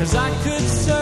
Cause I could serve.